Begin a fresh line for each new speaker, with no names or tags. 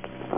speak.